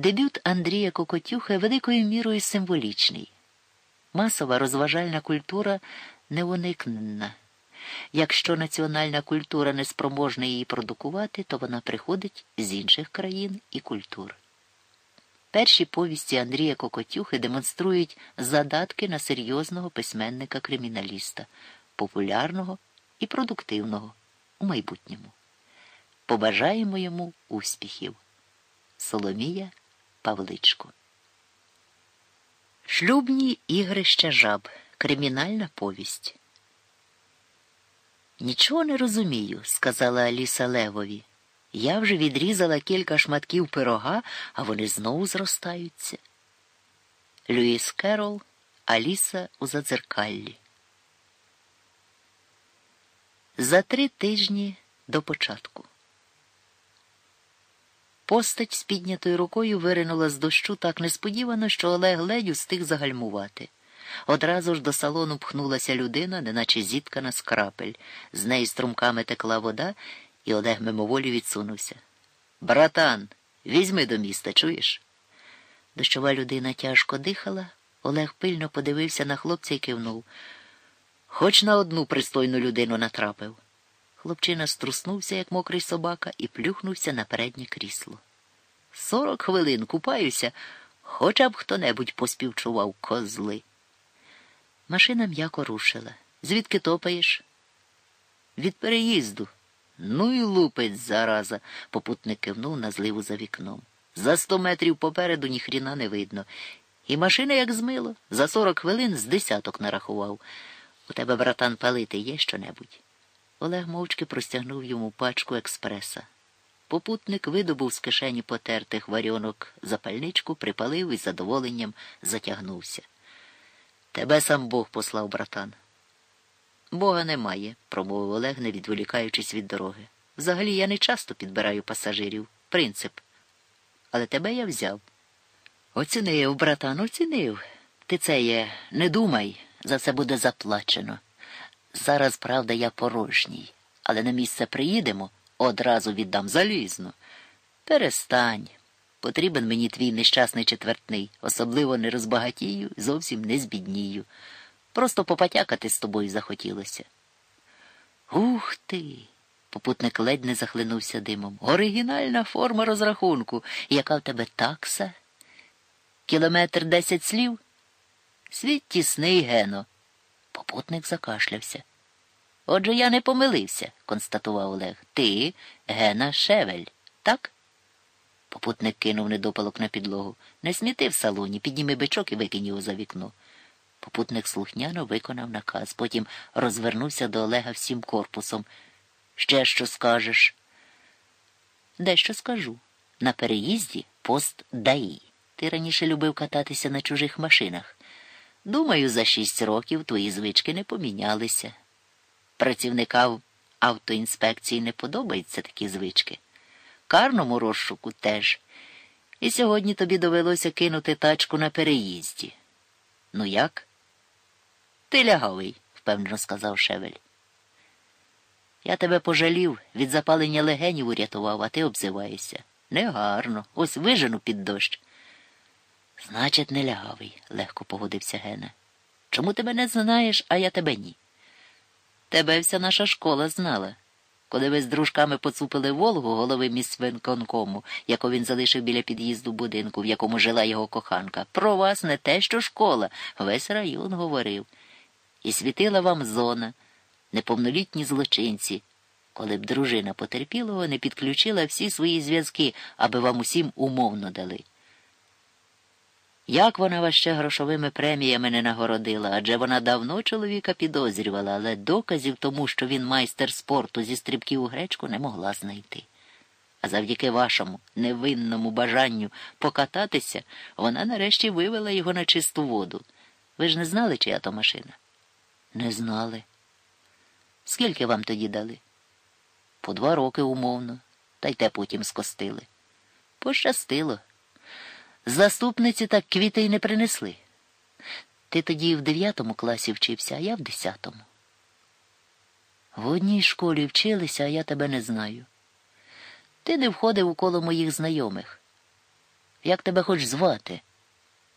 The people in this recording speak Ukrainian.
Дебют Андрія Кокотюха великою мірою символічний. Масова розважальна культура неуникненна. Якщо національна культура не спроможна її продукувати, то вона приходить з інших країн і культур. Перші повісті Андрія Кокотюхи демонструють задатки на серйозного письменника-криміналіста, популярного і продуктивного у майбутньому. Побажаємо йому успіхів. Соломія Павличко. Шлюбні ігрища жаб. Кримінальна повість. Нічого не розумію, сказала Аліса Левові. Я вже відрізала кілька шматків пирога, а вони знову зростаються. Люїс Керол, Аліса у задзеркаллі. За три тижні до початку. Постать з піднятою рукою виринула з дощу так несподівано, що Олег ледь устиг загальмувати. Одразу ж до салону пхнулася людина, неначе зіткана з крапель. З неї струмками текла вода, і Олег мимоволі відсунувся. Братан, візьми до міста, чуєш? Дощова людина тяжко дихала. Олег пильно подивився на хлопця і кивнув. Хоч на одну пристойну людину натрапив. Хлопчина струснувся, як мокрий собака, і плюхнувся на переднє крісло. Сорок хвилин купаюся, хоча б хто небудь поспівчував козли. Машина м'яко рушила. Звідки топаєш? Від переїзду. Ну і лупець, зараза, попутник кивнув на зливу за вікном. За сто метрів попереду ніхріна не видно. І машина, як змило, за сорок хвилин з десяток нарахував. У тебе, братан, палити є щонебудь? Олег мовчки простягнув йому пачку експреса. Попутник видобув з кишені потертих варіонок запальничку, припалив і з задоволенням затягнувся. Тебе сам Бог послав, братан. Бога немає, промовив Олег, не відволікаючись від дороги. Взагалі я не часто підбираю пасажирів. Принцип. Але тебе я взяв. Оцінив, братан, оцінив. Ти це є, не думай, за це буде заплачено. Зараз, правда, я порожній, але на місце приїдемо, одразу віддам залізно. Перестань. Потрібен мені твій нещасний четвертний, особливо не розбагатію, зовсім не збіднію. Просто попотякати з тобою захотілося. Ух ти! Попутник ледь не захлинувся димом. Оригінальна форма розрахунку. Яка в тебе такса? Кілометр десять слів? Світ тісний, Гено. Попутник закашлявся. Отже, я не помилився, констатував Олег. Ти Гена Шевель, так? Попутник кинув недопалок на підлогу. Не сміти в салоні, підніми бичок і викинь його за вікно. Попутник слухняно виконав наказ, потім розвернувся до Олега всім корпусом. Ще що скажеш? Дещо скажу. На переїзді пост даї. Ти раніше любив кататися на чужих машинах. Думаю, за шість років твої звички не помінялися. Працівникам автоінспекції не подобаються такі звички. Карному розшуку теж. І сьогодні тобі довелося кинути тачку на переїзді. Ну як? Ти лягавий, впевнено сказав Шевель. Я тебе пожалів, від запалення легенів урятував, а ти обзиваєшся. Негарно. Ось вижену під дощ. Значить, не лягавий, легко погодився Гена. Чому ти мене знаєш, а я тебе ні? Тебе вся наша школа знала. Коли ви з дружками поцупили Волгу голови міськвинконкому, яку він залишив біля під'їзду будинку, в якому жила його коханка, про вас не те, що школа, весь район говорив. І світила вам зона, неповнолітні злочинці, коли б дружина потерпілого не підключила всі свої зв'язки, аби вам усім умовно дали. Як вона вас ще грошовими преміями не нагородила, адже вона давно чоловіка підозрювала, але доказів тому, що він майстер спорту зі стрибків у гречку, не могла знайти. А завдяки вашому невинному бажанню покататися, вона нарешті вивела його на чисту воду. Ви ж не знали, чия то машина? Не знали. Скільки вам тоді дали? По два роки умовно, та й те потім скостили. Пощастило. Заступниці так квіти й не принесли. Ти тоді в дев'ятому класі вчився, а я в десятому. В одній школі вчилися, а я тебе не знаю. Ти не входив у коло моїх знайомих. Як тебе хоч звати?